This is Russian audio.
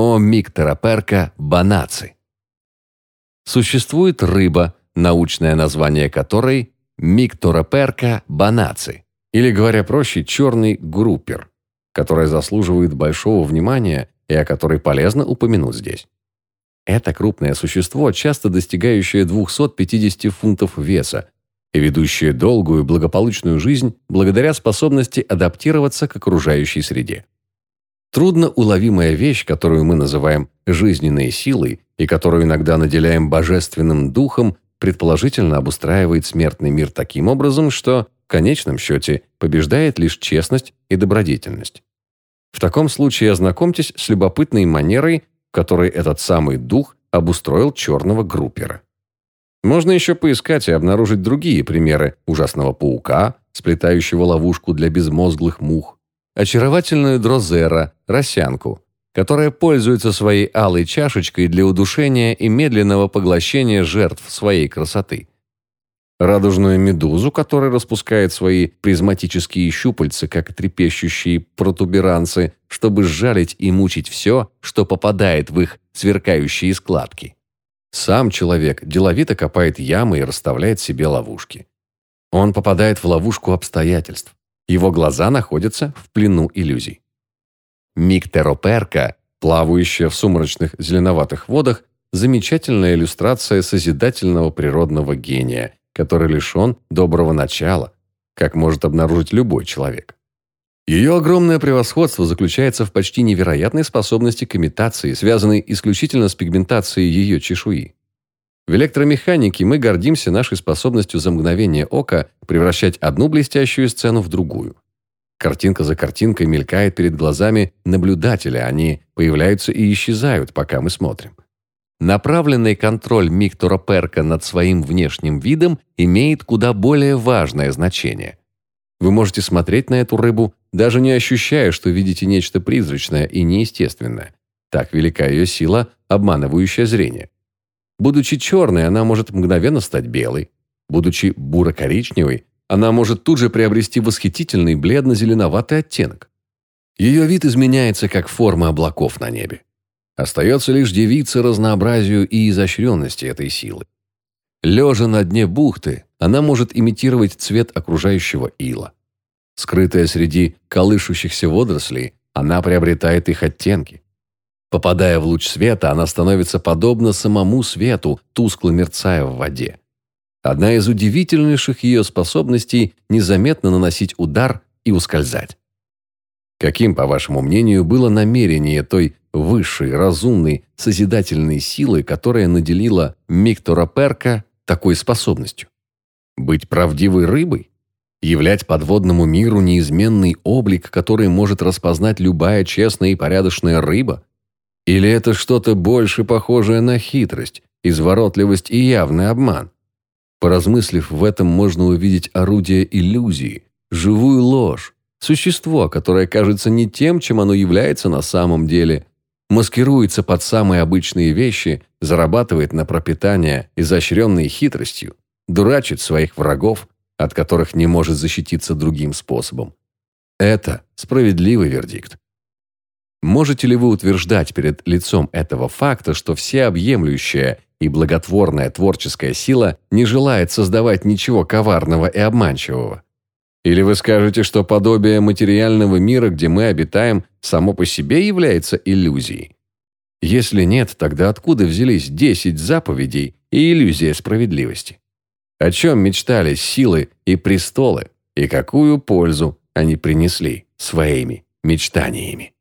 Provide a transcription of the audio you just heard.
о Миктероперка банаци. Существует рыба, научное название которой Миктороперка банаци, или, говоря проще, черный группер, которая заслуживает большого внимания и о которой полезно упомянуть здесь. Это крупное существо, часто достигающее 250 фунтов веса и ведущее долгую благополучную жизнь благодаря способности адаптироваться к окружающей среде. Трудно уловимая вещь, которую мы называем жизненной силой и которую иногда наделяем божественным духом, предположительно обустраивает смертный мир таким образом, что, в конечном счете, побеждает лишь честность и добродетельность. В таком случае ознакомьтесь с любопытной манерой, которой этот самый дух обустроил черного группера. Можно еще поискать и обнаружить другие примеры ужасного паука, сплетающего ловушку для безмозглых мух, очаровательную дрозера, росянку, которая пользуется своей алой чашечкой для удушения и медленного поглощения жертв своей красоты. Радужную медузу, которая распускает свои призматические щупальца, как трепещущие протуберанцы, чтобы сжалить и мучить все, что попадает в их сверкающие складки. Сам человек деловито копает ямы и расставляет себе ловушки. Он попадает в ловушку обстоятельств. Его глаза находятся в плену иллюзий. Миктероперка, плавающая в сумрачных зеленоватых водах, замечательная иллюстрация созидательного природного гения, который лишен доброго начала, как может обнаружить любой человек. Ее огромное превосходство заключается в почти невероятной способности к имитации, связанной исключительно с пигментацией ее чешуи. В электромеханике мы гордимся нашей способностью за мгновение ока превращать одну блестящую сцену в другую. Картинка за картинкой мелькает перед глазами наблюдателя, они появляются и исчезают, пока мы смотрим. Направленный контроль Миктора Перка над своим внешним видом имеет куда более важное значение. Вы можете смотреть на эту рыбу, даже не ощущая, что видите нечто призрачное и неестественное. Так велика ее сила, обманывающая зрение. Будучи черной, она может мгновенно стать белой. Будучи буро-коричневой, она может тут же приобрести восхитительный бледно-зеленоватый оттенок. Ее вид изменяется, как форма облаков на небе. Остается лишь девиться разнообразию и изощренности этой силы. Лежа на дне бухты, она может имитировать цвет окружающего ила. Скрытая среди колышущихся водорослей, она приобретает их оттенки. Попадая в луч света, она становится подобна самому свету, тускло мерцая в воде. Одна из удивительнейших ее способностей – незаметно наносить удар и ускользать. Каким, по вашему мнению, было намерение той высшей, разумной, созидательной силы, которая наделила Миктора Перка такой способностью? Быть правдивой рыбой? Являть подводному миру неизменный облик, который может распознать любая честная и порядочная рыба? Или это что-то больше похожее на хитрость, изворотливость и явный обман? Поразмыслив в этом, можно увидеть орудие иллюзии, живую ложь, существо, которое кажется не тем, чем оно является на самом деле, маскируется под самые обычные вещи, зарабатывает на пропитание изощренной хитростью, дурачит своих врагов, от которых не может защититься другим способом. Это справедливый вердикт. Можете ли вы утверждать перед лицом этого факта, что всеобъемлющая и благотворная творческая сила не желает создавать ничего коварного и обманчивого? Или вы скажете, что подобие материального мира, где мы обитаем, само по себе является иллюзией? Если нет, тогда откуда взялись десять заповедей и иллюзия справедливости? О чем мечтали силы и престолы, и какую пользу они принесли своими мечтаниями?